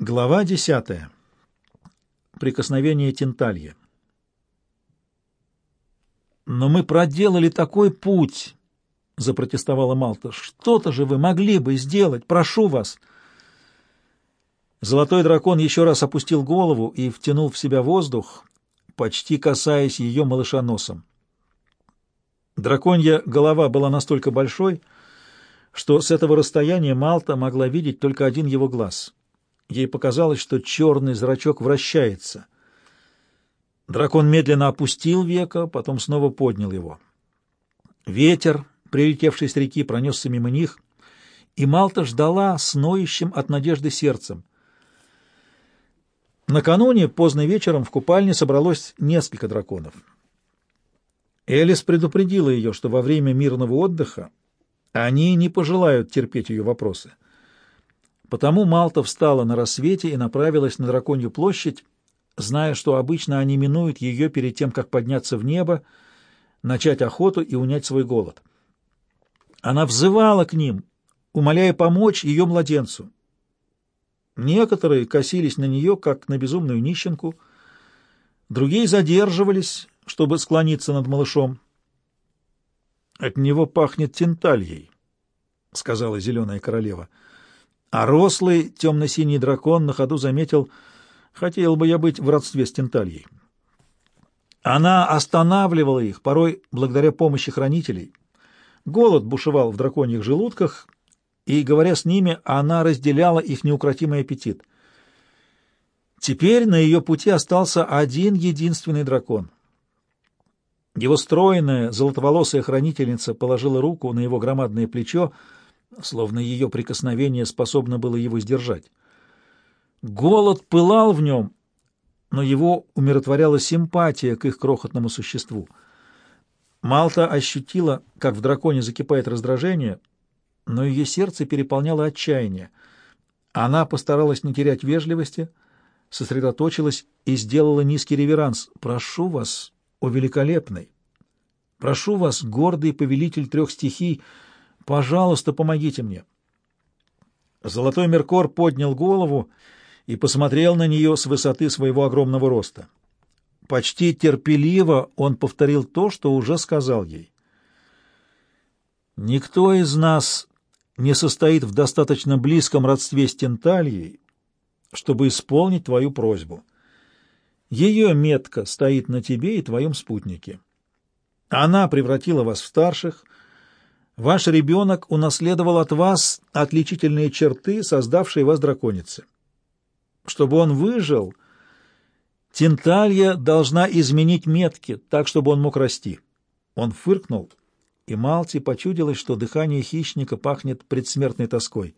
Глава десятая. Прикосновение Тенталья. «Но мы проделали такой путь!» — запротестовала Малта. «Что-то же вы могли бы сделать! Прошу вас!» Золотой дракон еще раз опустил голову и втянул в себя воздух, почти касаясь ее малыша носом. Драконья голова была настолько большой, что с этого расстояния Малта могла видеть только один его глаз — Ей показалось, что черный зрачок вращается. Дракон медленно опустил веко, потом снова поднял его. Ветер, прилетевший с реки, пронесся мимо них, и Малта ждала с ноющим от надежды сердцем. Накануне, поздно вечером, в купальне собралось несколько драконов. Элис предупредила ее, что во время мирного отдыха они не пожелают терпеть ее вопросы — Потому Малта встала на рассвете и направилась на Драконью площадь, зная, что обычно они минуют ее перед тем, как подняться в небо, начать охоту и унять свой голод. Она взывала к ним, умоляя помочь ее младенцу. Некоторые косились на нее, как на безумную нищенку, другие задерживались, чтобы склониться над малышом. «От него пахнет тентальей», — сказала зеленая королева. — а рослый темно-синий дракон на ходу заметил, хотел бы я быть в родстве с Тентальей. Она останавливала их, порой благодаря помощи хранителей. Голод бушевал в драконьих желудках, и, говоря с ними, она разделяла их неукротимый аппетит. Теперь на ее пути остался один единственный дракон. Его стройная, золотоволосая хранительница положила руку на его громадное плечо, словно ее прикосновение способно было его сдержать. Голод пылал в нем, но его умиротворяла симпатия к их крохотному существу. Малта ощутила, как в драконе закипает раздражение, но ее сердце переполняло отчаяние. Она постаралась не терять вежливости, сосредоточилась и сделала низкий реверанс. «Прошу вас, о великолепный! Прошу вас, гордый повелитель трех стихий!» Пожалуйста, помогите мне. Золотой Меркор поднял голову и посмотрел на нее с высоты своего огромного роста. Почти терпеливо он повторил то, что уже сказал ей. «Никто из нас не состоит в достаточно близком родстве с Тентальей, чтобы исполнить твою просьбу. Ее метка стоит на тебе и твоем спутнике. Она превратила вас в старших, Ваш ребенок унаследовал от вас отличительные черты, создавшие вас драконицы. Чтобы он выжил, Тенталья должна изменить метки, так, чтобы он мог расти. Он фыркнул, и Малти почудилось, что дыхание хищника пахнет предсмертной тоской.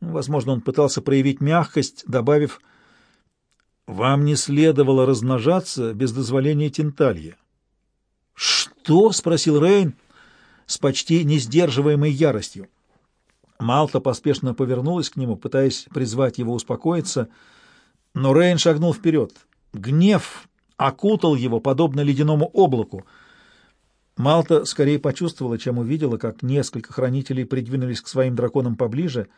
Возможно, он пытался проявить мягкость, добавив «Вам не следовало размножаться без дозволения Тенталья». «Что?» — спросил Рейн с почти несдерживаемой яростью. Малта поспешно повернулась к нему, пытаясь призвать его успокоиться, но Рейн шагнул вперед. Гнев окутал его, подобно ледяному облаку. Малта скорее почувствовала, чем увидела, как несколько хранителей придвинулись к своим драконам поближе.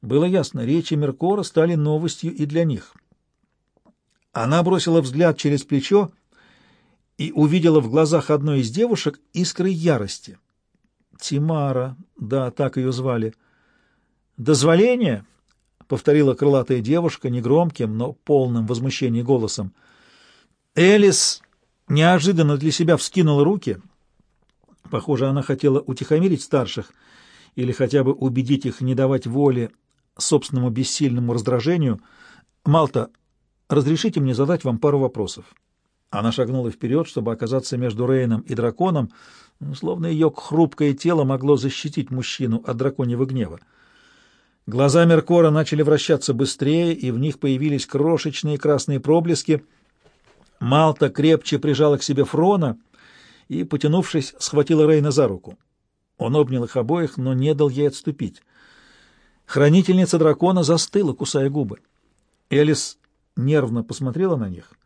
Было ясно, речи Меркора стали новостью и для них. Она бросила взгляд через плечо и увидела в глазах одной из девушек искры ярости. Тимара, да, так ее звали. «Дозволение?» — повторила крылатая девушка негромким, но полным возмущения голосом. Элис неожиданно для себя вскинула руки. Похоже, она хотела утихомирить старших или хотя бы убедить их не давать воли собственному бессильному раздражению. «Малта, разрешите мне задать вам пару вопросов?» Она шагнула вперед, чтобы оказаться между Рейном и драконом, словно ее хрупкое тело могло защитить мужчину от драконьего гнева. Глаза Меркора начали вращаться быстрее, и в них появились крошечные красные проблески. Малта крепче прижала к себе Фрона и, потянувшись, схватила Рейна за руку. Он обнял их обоих, но не дал ей отступить. Хранительница дракона застыла, кусая губы. Элис нервно посмотрела на них —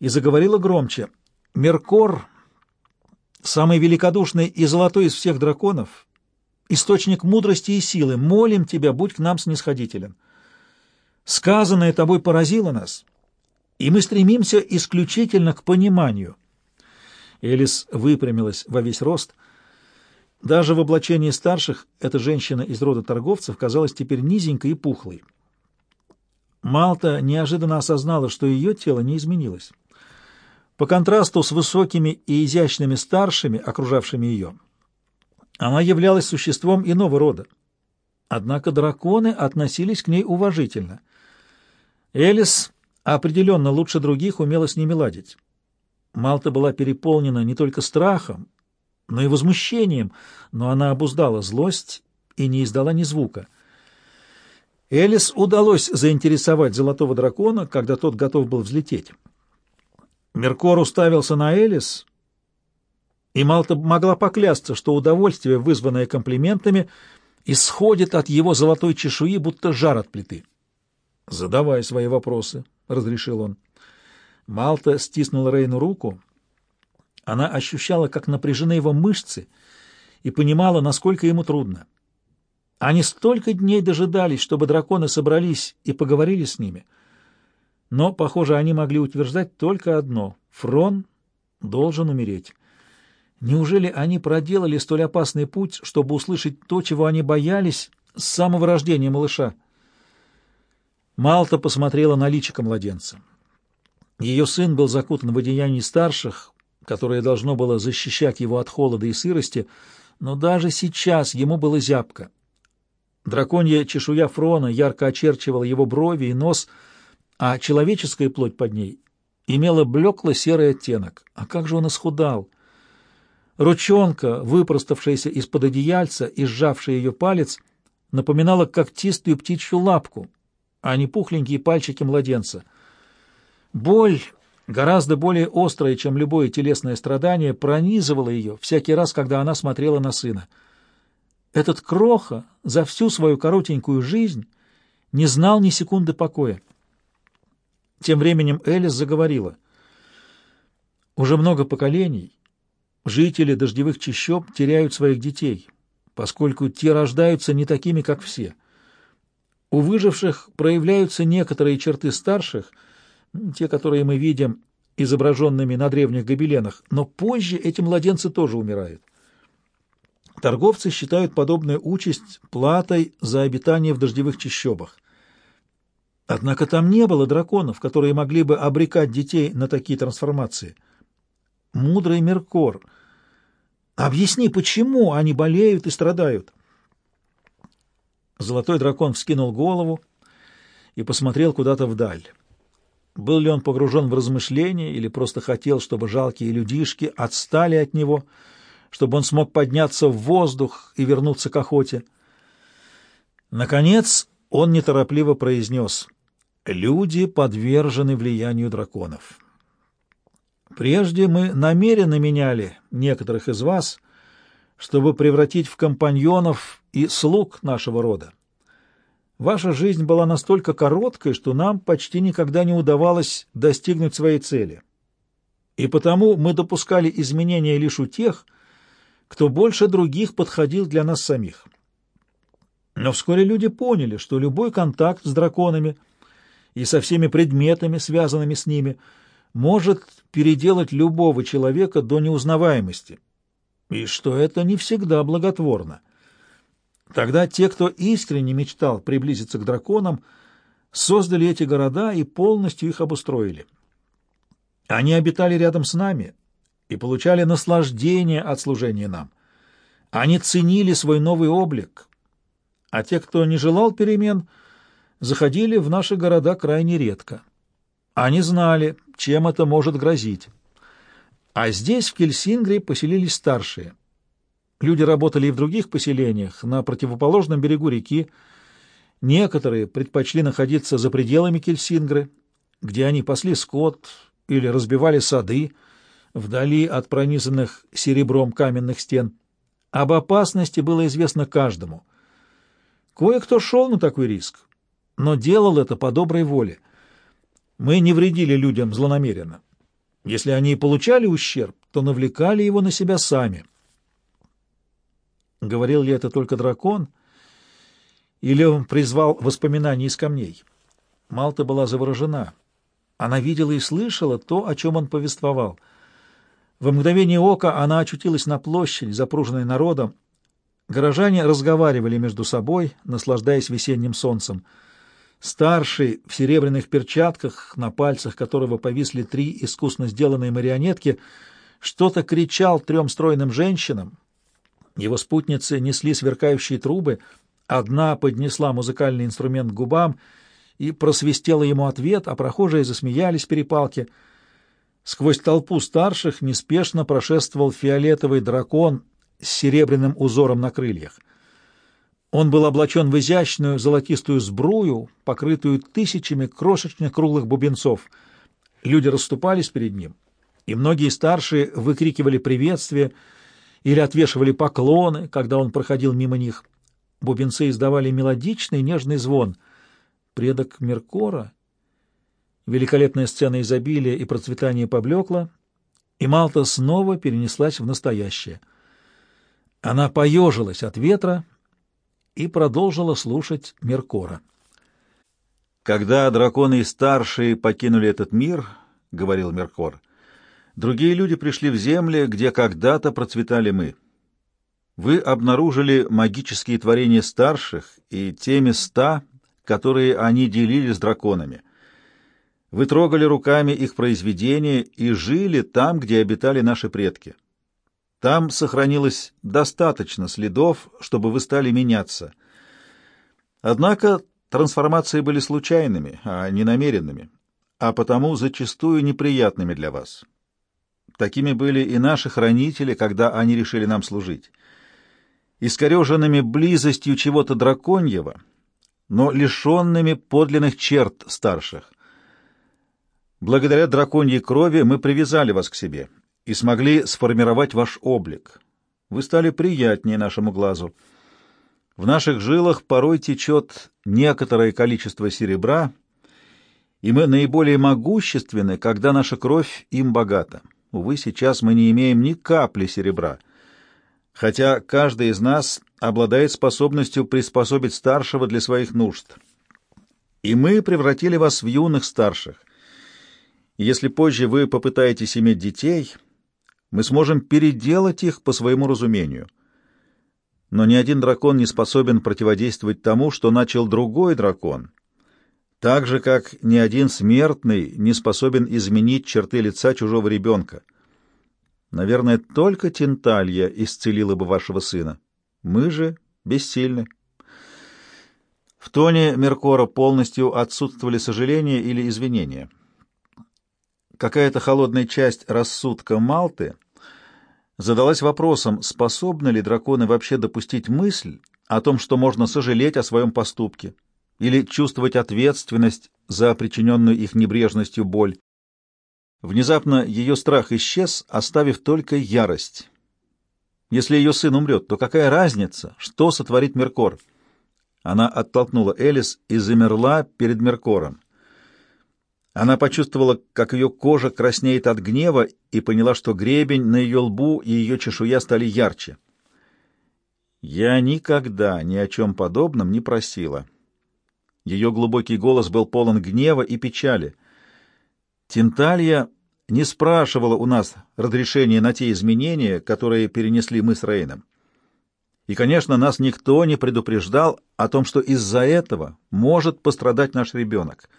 и заговорила громче. «Меркор, самый великодушный и золотой из всех драконов, источник мудрости и силы, молим тебя, будь к нам снисходителен. Сказанное тобой поразило нас, и мы стремимся исключительно к пониманию. Элис выпрямилась во весь рост. Даже в облачении старших эта женщина из рода торговцев казалась теперь низенькой и пухлой. Малта неожиданно осознала, что ее тело не изменилось. По контрасту с высокими и изящными старшими, окружавшими ее, она являлась существом иного рода. Однако драконы относились к ней уважительно. Элис определенно лучше других умела с ними ладить. Малта была переполнена не только страхом, но и возмущением, но она обуздала злость и не издала ни звука. Элис удалось заинтересовать золотого дракона, когда тот готов был взлететь. Меркор уставился на Элис, и Малта могла поклясться, что удовольствие, вызванное комплиментами, исходит от его золотой чешуи, будто жар от плиты. «Задавай свои вопросы», — разрешил он. Малта стиснула Рейну руку. Она ощущала, как напряжены его мышцы, и понимала, насколько ему трудно. Они столько дней дожидались, чтобы драконы собрались и поговорили с ними. Но, похоже, они могли утверждать только одно — Фрон должен умереть. Неужели они проделали столь опасный путь, чтобы услышать то, чего они боялись с самого рождения малыша? Малта посмотрела на личико младенца. Ее сын был закутан в одеянии старших, которое должно было защищать его от холода и сырости, но даже сейчас ему было зябко. Драконья чешуя Фрона ярко очерчивала его брови и нос, а человеческая плоть под ней имела блекло-серый оттенок. А как же он исхудал! Ручонка, выпроставшаяся из-под одеяльца и сжавшая ее палец, напоминала когтистую птичью лапку, а не пухленькие пальчики младенца. Боль, гораздо более острая, чем любое телесное страдание, пронизывала ее всякий раз, когда она смотрела на сына — этот кроха за всю свою коротенькую жизнь не знал ни секунды покоя. Тем временем Элис заговорила. Уже много поколений жители дождевых чащоб теряют своих детей, поскольку те рождаются не такими, как все. У выживших проявляются некоторые черты старших, те, которые мы видим изображенными на древних гобеленах, но позже эти младенцы тоже умирают. Торговцы считают подобную участь платой за обитание в дождевых чащобах. Однако там не было драконов, которые могли бы обрекать детей на такие трансформации. Мудрый Меркор, объясни, почему они болеют и страдают? Золотой дракон вскинул голову и посмотрел куда-то вдаль. Был ли он погружен в размышления или просто хотел, чтобы жалкие людишки отстали от него — чтобы он смог подняться в воздух и вернуться к охоте. Наконец он неторопливо произнес «Люди подвержены влиянию драконов». Прежде мы намеренно меняли некоторых из вас, чтобы превратить в компаньонов и слуг нашего рода. Ваша жизнь была настолько короткой, что нам почти никогда не удавалось достигнуть своей цели. И потому мы допускали изменения лишь у тех, кто больше других подходил для нас самих. Но вскоре люди поняли, что любой контакт с драконами и со всеми предметами, связанными с ними, может переделать любого человека до неузнаваемости, и что это не всегда благотворно. Тогда те, кто искренне мечтал приблизиться к драконам, создали эти города и полностью их обустроили. Они обитали рядом с нами — и получали наслаждение от служения нам. Они ценили свой новый облик, а те, кто не желал перемен, заходили в наши города крайне редко. Они знали, чем это может грозить. А здесь, в Кельсингре, поселились старшие. Люди работали и в других поселениях, на противоположном берегу реки. Некоторые предпочли находиться за пределами Кельсингры, где они пасли скот или разбивали сады, вдали от пронизанных серебром каменных стен. Об опасности было известно каждому. Кое-кто шел на такой риск, но делал это по доброй воле. Мы не вредили людям злонамеренно. Если они и получали ущерб, то навлекали его на себя сами. Говорил ли это только дракон, или он призвал воспоминания из камней? Малта была заворожена. Она видела и слышала то, о чем он повествовал. В мгновение ока она очутилась на площади, запруженной народом. Горожане разговаривали между собой, наслаждаясь весенним солнцем. Старший в серебряных перчатках, на пальцах которого повисли три искусно сделанные марионетки, что-то кричал трем стройным женщинам. Его спутницы несли сверкающие трубы. Одна поднесла музыкальный инструмент к губам и просвистела ему ответ, а прохожие засмеялись в перепалке. Сквозь толпу старших неспешно прошествовал фиолетовый дракон с серебряным узором на крыльях. Он был облачен в изящную золотистую сбрую, покрытую тысячами крошечных круглых бубенцов. Люди расступались перед ним, и многие старшие выкрикивали приветствия или отвешивали поклоны, когда он проходил мимо них. Бубенцы издавали мелодичный нежный звон. Предок Меркора. Великолепная сцена изобилия и процветания поблекла, и Малта снова перенеслась в настоящее. Она поежилась от ветра и продолжила слушать Меркора. «Когда драконы и старшие покинули этот мир, — говорил Меркор, — другие люди пришли в земли, где когда-то процветали мы. Вы обнаружили магические творения старших и те места, которые они делили с драконами. Вы трогали руками их произведения и жили там, где обитали наши предки. Там сохранилось достаточно следов, чтобы вы стали меняться. Однако трансформации были случайными, а не намеренными, а потому зачастую неприятными для вас. Такими были и наши хранители, когда они решили нам служить. Искореженными близостью чего-то драконьего, но лишенными подлинных черт старших. Благодаря драконьей крови мы привязали вас к себе — и смогли сформировать ваш облик. Вы стали приятнее нашему глазу. В наших жилах порой течет некоторое количество серебра, и мы наиболее могущественны, когда наша кровь им богата. Увы, сейчас мы не имеем ни капли серебра, хотя каждый из нас обладает способностью приспособить старшего для своих нужд. И мы превратили вас в юных старших. Если позже вы попытаетесь иметь детей — мы сможем переделать их по своему разумению. Но ни один дракон не способен противодействовать тому, что начал другой дракон, так же, как ни один смертный не способен изменить черты лица чужого ребенка. Наверное, только Тенталья исцелила бы вашего сына. Мы же бессильны. В тоне Меркора полностью отсутствовали сожаления или извинения какая-то холодная часть рассудка Малты задалась вопросом, способны ли драконы вообще допустить мысль о том, что можно сожалеть о своем поступке или чувствовать ответственность за причиненную их небрежностью боль. Внезапно ее страх исчез, оставив только ярость. Если ее сын умрет, то какая разница, что сотворит Меркор? Она оттолкнула Элис и замерла перед Меркором. Она почувствовала, как ее кожа краснеет от гнева, и поняла, что гребень на ее лбу и ее чешуя стали ярче. «Я никогда ни о чем подобном не просила». Ее глубокий голос был полон гнева и печали. Тинталья не спрашивала у нас разрешения на те изменения, которые перенесли мы с Рейном. И, конечно, нас никто не предупреждал о том, что из-за этого может пострадать наш ребенок —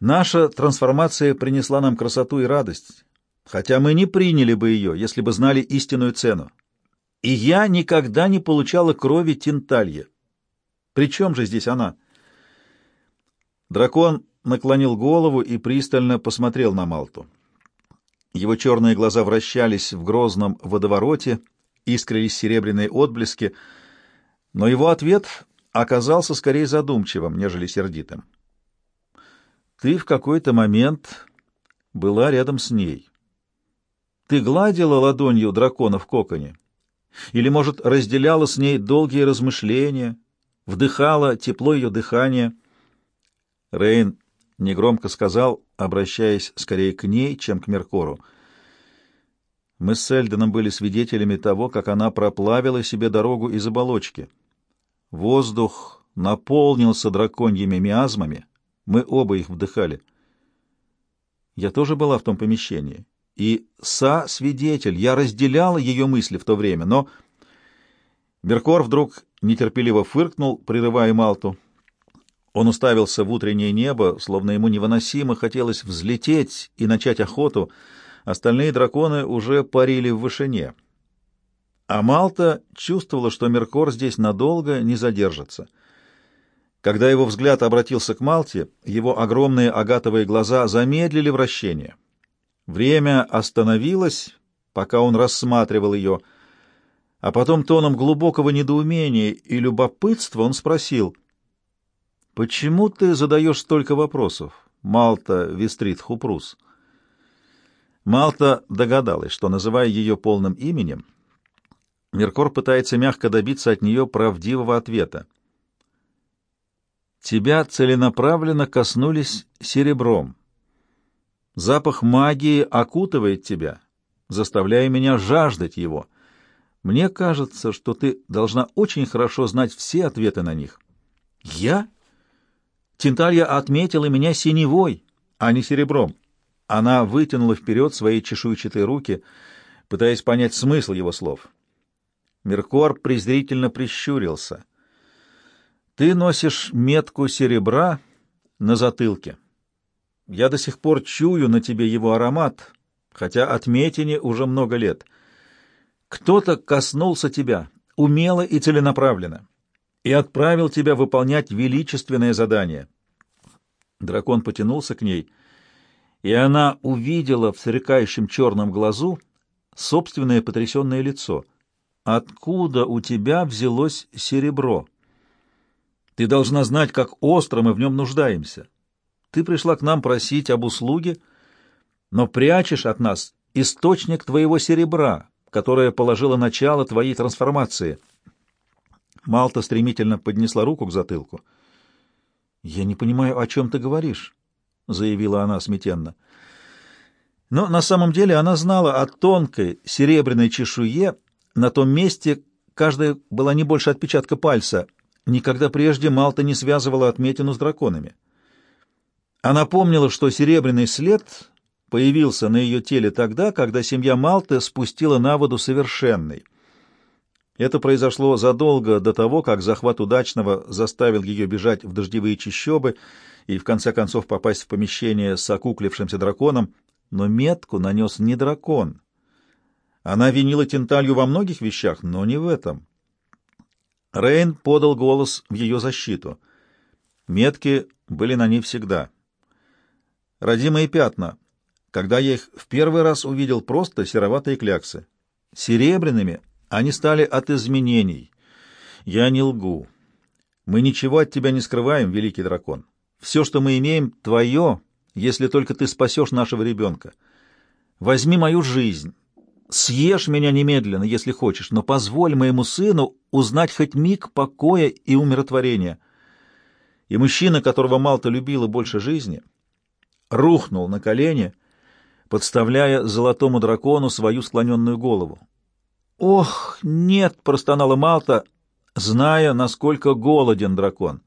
Наша трансформация принесла нам красоту и радость, хотя мы не приняли бы ее, если бы знали истинную цену. И я никогда не получала крови Тинталья. При чем же здесь она? Дракон наклонил голову и пристально посмотрел на Малту. Его черные глаза вращались в грозном водовороте, искрились серебряные отблески, но его ответ оказался скорее задумчивым, нежели сердитым. Ты в какой-то момент была рядом с ней. Ты гладила ладонью дракона в коконе? Или, может, разделяла с ней долгие размышления, вдыхала тепло ее дыхания? Рейн негромко сказал, обращаясь скорее к ней, чем к Меркору. Мы с Эльденом были свидетелями того, как она проплавила себе дорогу из оболочки. Воздух наполнился драконьими миазмами — Мы оба их вдыхали. Я тоже была в том помещении. И Са — свидетель, я разделяла ее мысли в то время, но... Меркор вдруг нетерпеливо фыркнул, прерывая Малту. Он уставился в утреннее небо, словно ему невыносимо хотелось взлететь и начать охоту. Остальные драконы уже парили в вышине. А Малта чувствовала, что Меркор здесь надолго не задержится. Когда его взгляд обратился к Малте, его огромные агатовые глаза замедлили вращение. Время остановилось, пока он рассматривал ее, а потом тоном глубокого недоумения и любопытства он спросил, «Почему ты задаешь столько вопросов, Малта Вестрит Хупрус?» Малта догадалась, что, называя ее полным именем, Меркор пытается мягко добиться от нее правдивого ответа. Тебя целенаправленно коснулись серебром. Запах магии окутывает тебя, заставляя меня жаждать его. Мне кажется, что ты должна очень хорошо знать все ответы на них. Я? Тинталья отметила меня синевой, а не серебром. Она вытянула вперед свои чешуйчатые руки, пытаясь понять смысл его слов. Меркор презрительно прищурился — ты носишь метку серебра на затылке. Я до сих пор чую на тебе его аромат, хотя отметине уже много лет. Кто-то коснулся тебя, умело и целенаправленно, и отправил тебя выполнять величественное задание. Дракон потянулся к ней, и она увидела в сверкающем черном глазу собственное потрясенное лицо. Откуда у тебя взялось серебро? Ты должна знать, как остро мы в нем нуждаемся. Ты пришла к нам просить об услуге, но прячешь от нас источник твоего серебра, которое положило начало твоей трансформации. Малта стремительно поднесла руку к затылку. «Я не понимаю, о чем ты говоришь», — заявила она смятенно. Но на самом деле она знала о тонкой серебряной чешуе, на том месте каждая была не больше отпечатка пальца, Никогда прежде Малта не связывала отметину с драконами. Она помнила, что серебряный след появился на ее теле тогда, когда семья Малты спустила на воду совершенный. Это произошло задолго до того, как захват удачного заставил ее бежать в дождевые чащобы и в конце концов попасть в помещение с окуклившимся драконом, но метку нанес не дракон. Она винила Тенталью во многих вещах, но не в этом. Рейн подал голос в ее защиту. Метки были на ней всегда. Родимые пятна. Когда я их в первый раз увидел, просто сероватые кляксы. Серебряными они стали от изменений. Я не лгу. Мы ничего от тебя не скрываем, великий дракон. Все, что мы имеем, твое, если только ты спасешь нашего ребенка. Возьми мою жизнь, Съешь меня немедленно, если хочешь, но позволь моему сыну узнать хоть миг покоя и умиротворения. И мужчина, которого Малта любила больше жизни, рухнул на колени, подставляя золотому дракону свою склоненную голову. «Ох, нет!» — простонала Малта, зная, насколько голоден дракон.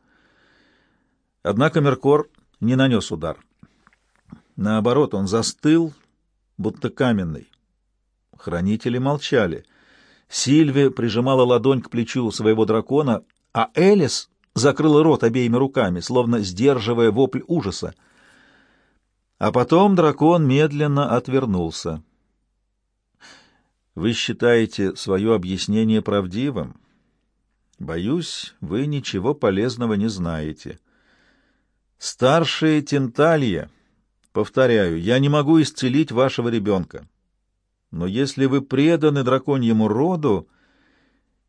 Однако Меркор не нанес удар. Наоборот, он застыл, будто каменный. Хранители молчали. Сильви прижимала ладонь к плечу своего дракона, а Элис закрыла рот обеими руками, словно сдерживая вопль ужаса. А потом дракон медленно отвернулся. «Вы считаете свое объяснение правдивым? Боюсь, вы ничего полезного не знаете. Старшие Тенталья, повторяю, я не могу исцелить вашего ребенка. Но если вы преданы драконьему роду...»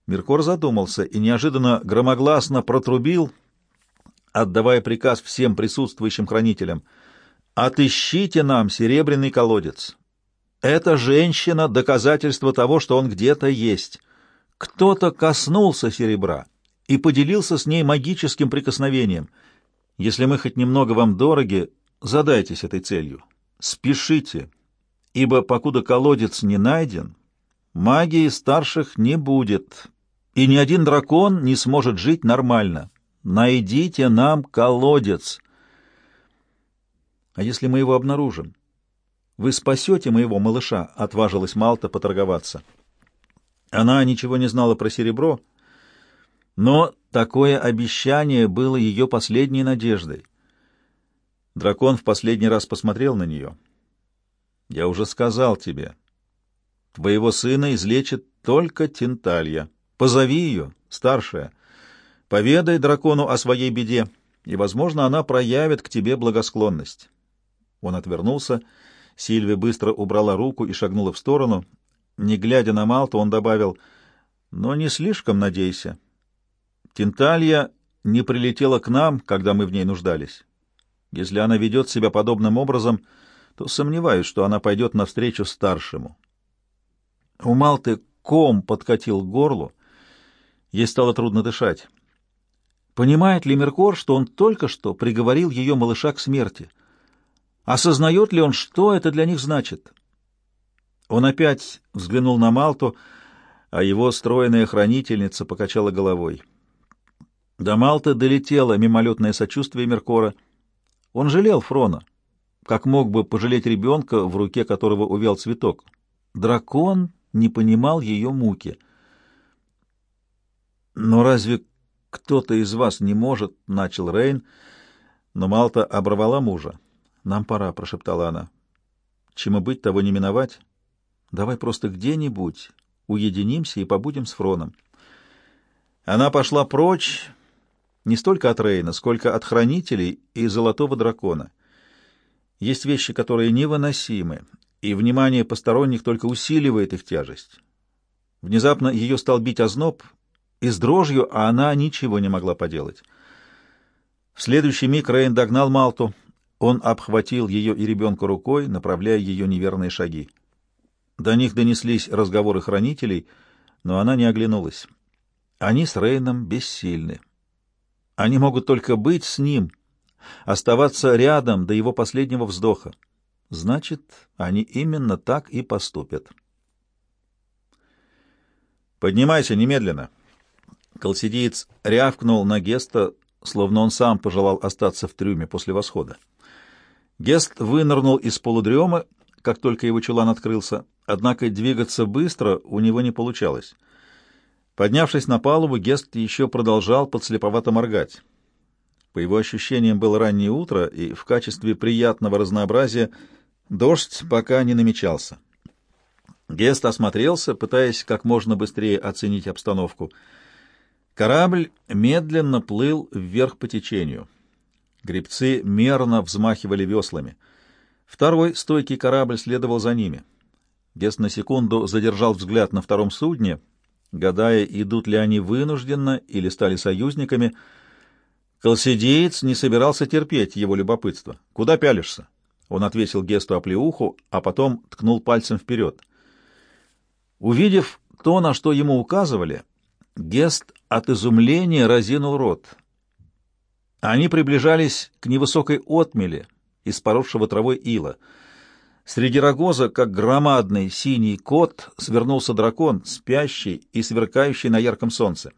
Меркор задумался и неожиданно громогласно протрубил, отдавая приказ всем присутствующим хранителям. «Отыщите нам серебряный колодец. Эта женщина — доказательство того, что он где-то есть. Кто-то коснулся серебра и поделился с ней магическим прикосновением. Если мы хоть немного вам дороги, задайтесь этой целью. Спешите, ибо покуда колодец не найден, магии старших не будет, и ни один дракон не сможет жить нормально. Найдите нам колодец. А если мы его обнаружим? Вы спасете моего малыша?» — отважилась Малта поторговаться. Она ничего не знала про серебро, но такое обещание было ее последней надеждой. Дракон в последний раз посмотрел на нее. «Я уже сказал тебе, твоего сына излечит только Тенталья. Позови ее, старшая, поведай дракону о своей беде, и, возможно, она проявит к тебе благосклонность». Он отвернулся. Сильвия быстро убрала руку и шагнула в сторону. Не глядя на Малту, он добавил, «Но не слишком надейся. Тенталья не прилетела к нам, когда мы в ней нуждались. Если она ведет себя подобным образом, то сомневаюсь, что она пойдет навстречу старшему». У Малты ком подкатил к горлу, ей стало трудно дышать. Понимает ли Меркор, что он только что приговорил ее малыша к смерти? Осознает ли он, что это для них значит? Он опять взглянул на Малту, а его стройная хранительница покачала головой. До Малты долетело мимолетное сочувствие Меркора. Он жалел Фрона, как мог бы пожалеть ребенка, в руке которого увял цветок. Дракон не понимал ее муки. «Но разве кто-то из вас не может?» — начал Рейн, но Малта оборвала мужа. «Нам пора», — прошептала она. «Чему быть, того не миновать. Давай просто где-нибудь уединимся и побудем с Фроном». Она пошла прочь не столько от Рейна, сколько от хранителей и золотого дракона. Есть вещи, которые невыносимы, и внимание посторонних только усиливает их тяжесть. Внезапно ее стал бить озноб, и с дрожью, а она ничего не могла поделать. В следующий миг Рейн догнал Малту. Он обхватил ее и ребенка рукой, направляя ее неверные шаги. До них донеслись разговоры хранителей, но она не оглянулась. Они с Рейном бессильны. Они могут только быть с ним, оставаться рядом до его последнего вздоха. Значит, они именно так и поступят. «Поднимайся немедленно!» Колсидиец рявкнул на Геста, словно он сам пожелал остаться в трюме после восхода. Гест вынырнул из полудрема, как только его чулан открылся, однако двигаться быстро у него не получалось. Поднявшись на палубу, Гест еще продолжал подслеповато моргать. По его ощущениям, было раннее утро, и в качестве приятного разнообразия дождь пока не намечался. Гест осмотрелся, пытаясь как можно быстрее оценить обстановку. Корабль медленно плыл вверх по течению. Гребцы мерно взмахивали веслами. Второй стойкий корабль следовал за ними. Гест на секунду задержал взгляд на втором судне, гадая, идут ли они вынужденно или стали союзниками. Колсидеец не собирался терпеть его любопытство. «Куда пялишься?» Он отвесил Гесту оплеуху, а потом ткнул пальцем вперед. Увидев то, на что ему указывали, Гест от изумления разинул рот — они приближались к невысокой отмели из поросшего травой ила. Среди рогоза, как громадный синий кот, свернулся дракон, спящий и сверкающий на ярком солнце.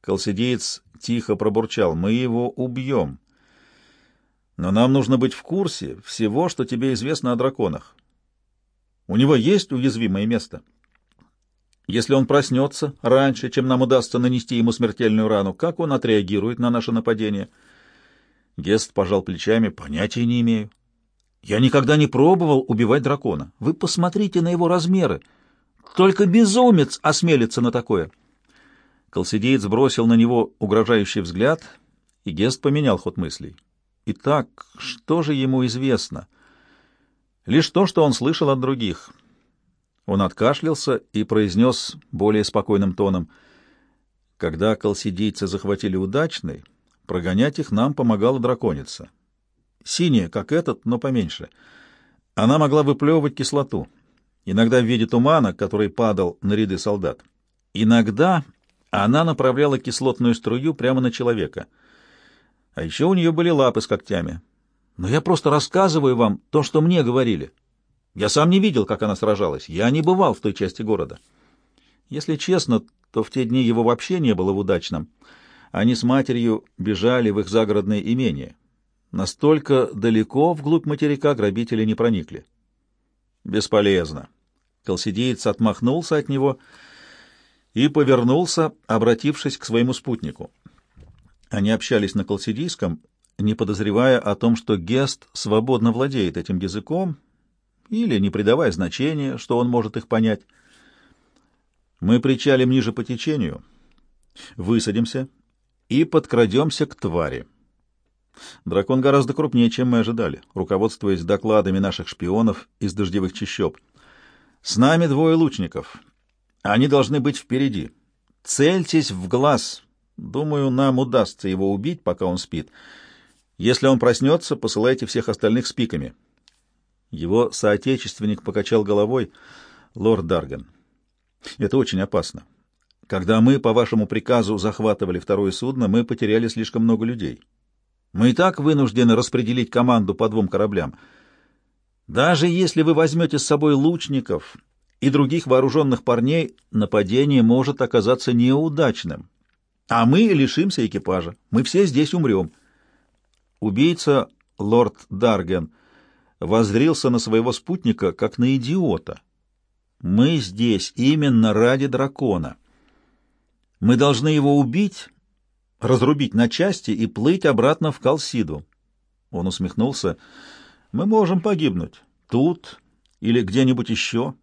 Колсидеец тихо пробурчал. «Мы его убьем. Но нам нужно быть в курсе всего, что тебе известно о драконах. У него есть уязвимое место?» Если он проснется раньше, чем нам удастся нанести ему смертельную рану, как он отреагирует на наше нападение? Гест пожал плечами. Понятия не имею. Я никогда не пробовал убивать дракона. Вы посмотрите на его размеры. Только безумец осмелится на такое. Колсидеец бросил на него угрожающий взгляд, и Гест поменял ход мыслей. Итак, что же ему известно? Лишь то, что он слышал от других — он откашлялся и произнес более спокойным тоном. «Когда колсидийцы захватили удачный, прогонять их нам помогала драконица. Синяя, как этот, но поменьше. Она могла выплевывать кислоту, иногда в виде тумана, который падал на ряды солдат. Иногда она направляла кислотную струю прямо на человека. А еще у нее были лапы с когтями. Но я просто рассказываю вам то, что мне говорили». Я сам не видел, как она сражалась. Я не бывал в той части города. Если честно, то в те дни его вообще не было в удачном. Они с матерью бежали в их загородное имение. Настолько далеко вглубь материка грабители не проникли. Бесполезно. Колсидеец отмахнулся от него и повернулся, обратившись к своему спутнику. Они общались на колсидийском, не подозревая о том, что Гест свободно владеет этим языком или не придавая значения, что он может их понять. Мы причалим ниже по течению, высадимся и подкрадемся к твари. Дракон гораздо крупнее, чем мы ожидали, руководствуясь докладами наших шпионов из дождевых чащоб. С нами двое лучников. Они должны быть впереди. Цельтесь в глаз. Думаю, нам удастся его убить, пока он спит. Если он проснется, посылайте всех остальных с пиками. Его соотечественник покачал головой. Лорд Дарган, это очень опасно. Когда мы, по вашему приказу, захватывали второе судно, мы потеряли слишком много людей. Мы и так вынуждены распределить команду по двум кораблям. Даже если вы возьмете с собой лучников и других вооруженных парней, нападение может оказаться неудачным. А мы лишимся экипажа. Мы все здесь умрем. Убийца, лорд Дарген, воззрился на своего спутника, как на идиота. Мы здесь именно ради дракона. Мы должны его убить, разрубить на части и плыть обратно в Калсиду. Он усмехнулся. Мы можем погибнуть тут или где-нибудь еще.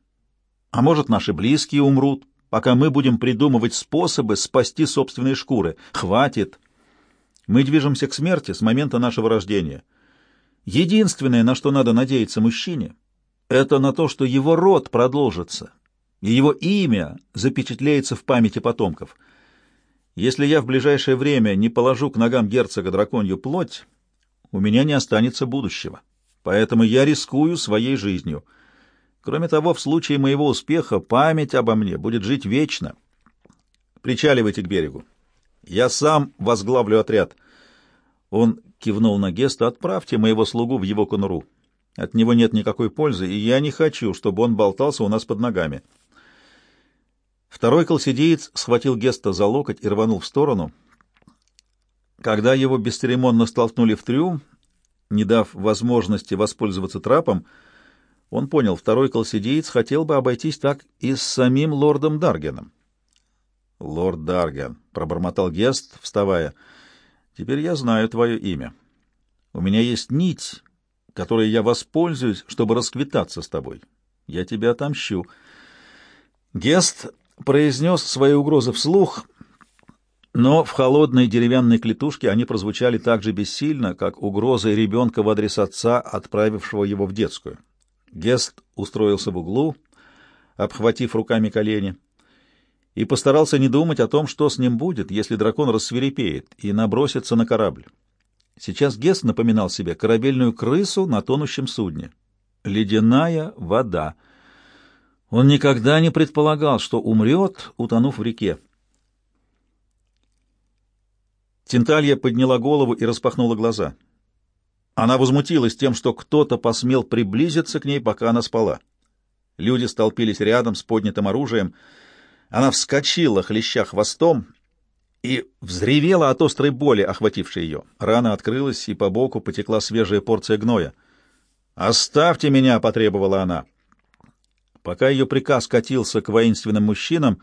А может, наши близкие умрут, пока мы будем придумывать способы спасти собственные шкуры. Хватит. Мы движемся к смерти с момента нашего рождения. Единственное, на что надо надеяться мужчине, это на то, что его род продолжится, и его имя запечатлеется в памяти потомков. Если я в ближайшее время не положу к ногам герцога драконью плоть, у меня не останется будущего. Поэтому я рискую своей жизнью. Кроме того, в случае моего успеха память обо мне будет жить вечно. Причаливайте к берегу. Я сам возглавлю отряд. Он кивнул на Геста. Отправьте моего слугу в его конуру. От него нет никакой пользы, и я не хочу, чтобы он болтался у нас под ногами. Второй колсидеец схватил Геста за локоть и рванул в сторону. Когда его бесцеремонно столкнули в трюм, не дав возможности воспользоваться трапом, он понял, второй колсидеец хотел бы обойтись так и с самим лордом Даргеном. «Лорд Дарген», — пробормотал Гест, вставая, — «теперь я знаю твое имя. У меня есть нить, которой я воспользуюсь, чтобы расквитаться с тобой. Я тебя отомщу». Гест произнес свои угрозы вслух, но в холодной деревянной клетушке они прозвучали так же бессильно, как угрозы ребенка в адрес отца, отправившего его в детскую. Гест устроился в углу, обхватив руками колени и постарался не думать о том, что с ним будет, если дракон рассверепеет и набросится на корабль. Сейчас Гес напоминал себе корабельную крысу на тонущем судне. Ледяная вода. Он никогда не предполагал, что умрет, утонув в реке. Тинталья подняла голову и распахнула глаза. Она возмутилась тем, что кто-то посмел приблизиться к ней, пока она спала. Люди столпились рядом с поднятым оружием — она вскочила, хлеща хвостом, и взревела от острой боли, охватившей ее. Рана открылась, и по боку потекла свежая порция гноя. «Оставьте меня!» — потребовала она. Пока ее приказ катился к воинственным мужчинам,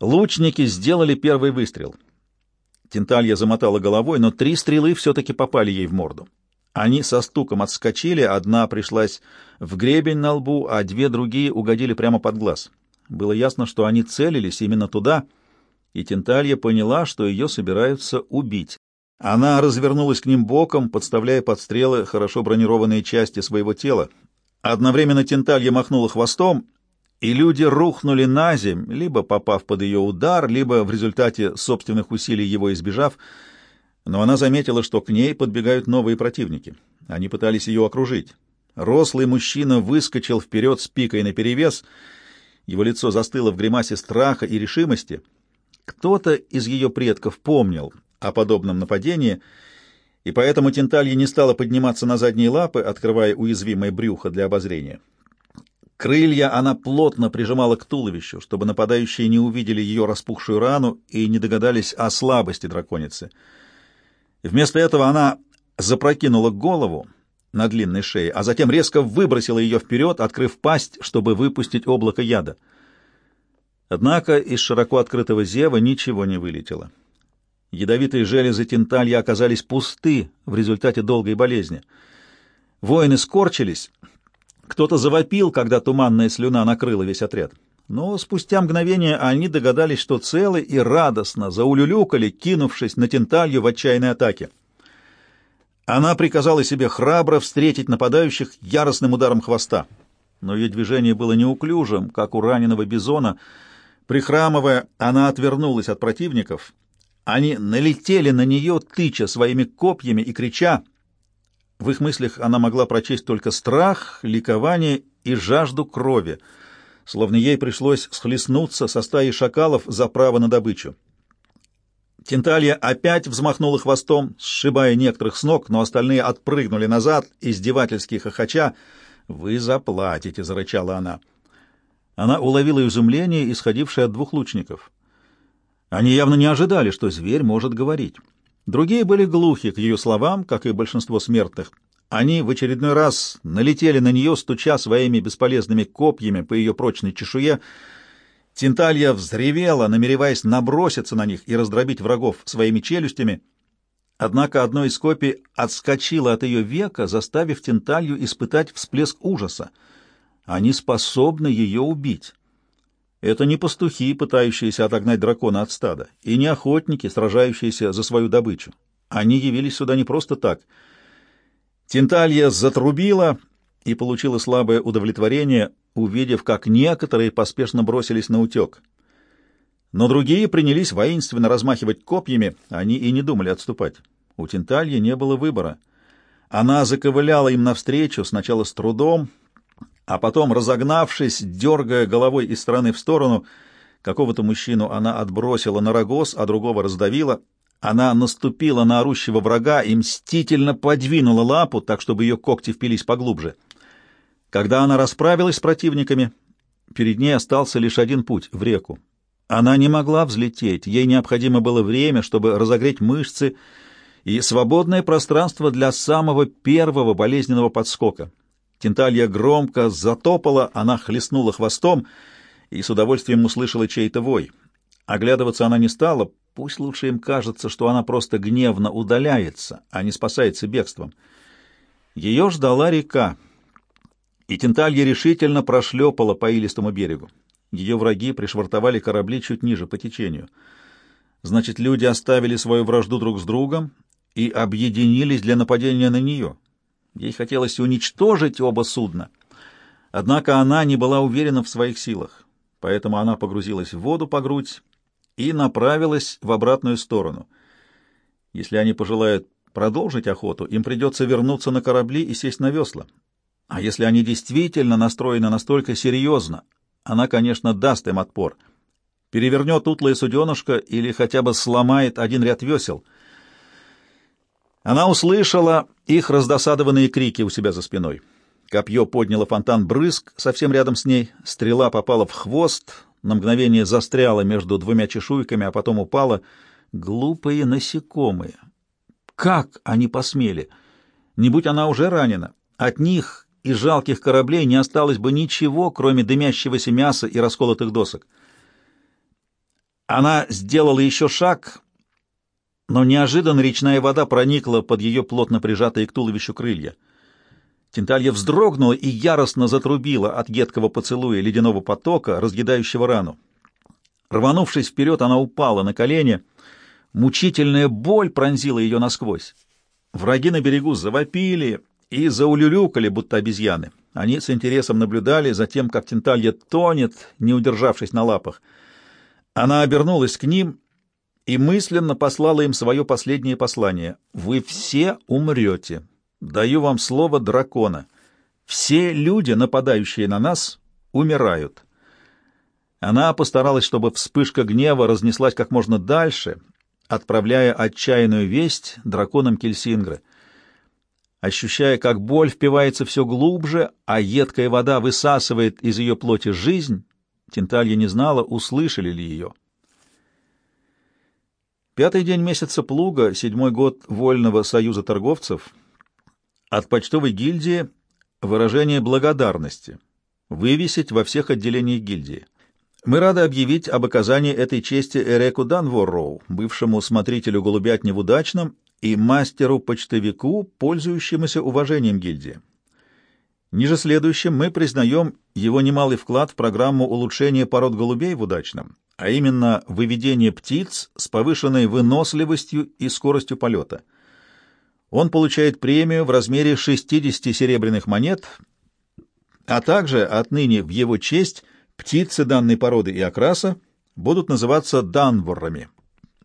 лучники сделали первый выстрел. Тенталья замотала головой, но три стрелы все-таки попали ей в морду. Они со стуком отскочили, одна пришлась в гребень на лбу, а две другие угодили прямо под глаз. Было ясно, что они целились именно туда, и Тенталья поняла, что ее собираются убить. Она развернулась к ним боком, подставляя под стрелы хорошо бронированные части своего тела. Одновременно Тенталья махнула хвостом, и люди рухнули на земь, либо попав под ее удар, либо в результате собственных усилий его избежав. Но она заметила, что к ней подбегают новые противники. Они пытались ее окружить. Рослый мужчина выскочил вперед с пикой наперевес — его лицо застыло в гримасе страха и решимости. Кто-то из ее предков помнил о подобном нападении, и поэтому Тенталья не стала подниматься на задние лапы, открывая уязвимое брюхо для обозрения. Крылья она плотно прижимала к туловищу, чтобы нападающие не увидели ее распухшую рану и не догадались о слабости драконицы. Вместо этого она запрокинула голову на длинной шее, а затем резко выбросила ее вперед, открыв пасть, чтобы выпустить облако яда. Однако из широко открытого зева ничего не вылетело. Ядовитые железы тенталья оказались пусты в результате долгой болезни. Воины скорчились. Кто-то завопил, когда туманная слюна накрыла весь отряд. Но спустя мгновение они догадались, что целы и радостно заулюлюкали, кинувшись на тенталью в отчаянной атаке. Она приказала себе храбро встретить нападающих яростным ударом хвоста. Но ее движение было неуклюжим, как у раненого бизона. Прихрамывая, она отвернулась от противников. Они налетели на нее, тыча своими копьями и крича. В их мыслях она могла прочесть только страх, ликование и жажду крови, словно ей пришлось схлестнуться со стаей шакалов за право на добычу. Тенталья опять взмахнула хвостом, сшибая некоторых с ног, но остальные отпрыгнули назад, издевательски хохоча. «Вы заплатите!» — зарычала она. Она уловила изумление, исходившее от двух лучников. Они явно не ожидали, что зверь может говорить. Другие были глухи к ее словам, как и большинство смертных. Они в очередной раз налетели на нее, стуча своими бесполезными копьями по ее прочной чешуе, Тинталья взревела, намереваясь наброситься на них и раздробить врагов своими челюстями. Однако одно из копий отскочило от ее века, заставив Тинталью испытать всплеск ужаса. Они способны ее убить. Это не пастухи, пытающиеся отогнать дракона от стада, и не охотники, сражающиеся за свою добычу. Они явились сюда не просто так. Тинталья затрубила и получила слабое удовлетворение, увидев, как некоторые поспешно бросились на утек. Но другие принялись воинственно размахивать копьями, они и не думали отступать. У Тинтальи не было выбора. Она заковыляла им навстречу, сначала с трудом, а потом, разогнавшись, дергая головой из стороны в сторону, какого-то мужчину она отбросила на рогоз, а другого раздавила. Она наступила на орущего врага и мстительно подвинула лапу, так чтобы ее когти впились поглубже — когда она расправилась с противниками, перед ней остался лишь один путь — в реку. Она не могла взлететь, ей необходимо было время, чтобы разогреть мышцы и свободное пространство для самого первого болезненного подскока. Тенталья громко затопала, она хлестнула хвостом и с удовольствием услышала чей-то вой. Оглядываться она не стала, пусть лучше им кажется, что она просто гневно удаляется, а не спасается бегством. Ее ждала река и Тенталья решительно прошлепала по илистому берегу. Ее враги пришвартовали корабли чуть ниже по течению. Значит, люди оставили свою вражду друг с другом и объединились для нападения на нее. Ей хотелось уничтожить оба судна. Однако она не была уверена в своих силах, поэтому она погрузилась в воду по грудь и направилась в обратную сторону. Если они пожелают продолжить охоту, им придется вернуться на корабли и сесть на весла. А если они действительно настроены настолько серьезно, она, конечно, даст им отпор. Перевернет утлое суденышко или хотя бы сломает один ряд весел. Она услышала их раздосадованные крики у себя за спиной. Копье подняло фонтан брызг совсем рядом с ней, стрела попала в хвост, на мгновение застряла между двумя чешуйками, а потом упала. Глупые насекомые! Как они посмели? Не будь она уже ранена, от них из жалких кораблей не осталось бы ничего, кроме дымящегося мяса и расколотых досок. Она сделала еще шаг, но неожиданно речная вода проникла под ее плотно прижатые к туловищу крылья. Тенталья вздрогнула и яростно затрубила от едкого поцелуя ледяного потока, разъедающего рану. Рванувшись вперед, она упала на колени. Мучительная боль пронзила ее насквозь. Враги на берегу завопили, и заулюлюкали, будто обезьяны. Они с интересом наблюдали за тем, как Тенталья тонет, не удержавшись на лапах. Она обернулась к ним и мысленно послала им свое последнее послание. «Вы все умрете. Даю вам слово дракона. Все люди, нападающие на нас, умирают». Она постаралась, чтобы вспышка гнева разнеслась как можно дальше, отправляя отчаянную весть драконам Кельсингры — ощущая, как боль впивается все глубже, а едкая вода высасывает из ее плоти жизнь, Тенталья не знала, услышали ли ее. пятый день месяца плуга, седьмой год Вольного союза торговцев, от почтовой гильдии выражение благодарности вывесить во всех отделениях гильдии. Мы рады объявить об оказании этой чести Эреку Данворроу, бывшему смотрителю голубятни в Удачном и мастеру-почтовику, пользующемуся уважением гильдии. Ниже следующим мы признаем его немалый вклад в программу улучшения пород голубей в Удачном, а именно выведение птиц с повышенной выносливостью и скоростью полета. Он получает премию в размере 60 серебряных монет, а также отныне в его честь – Птицы данной породы и окраса будут называться данворами.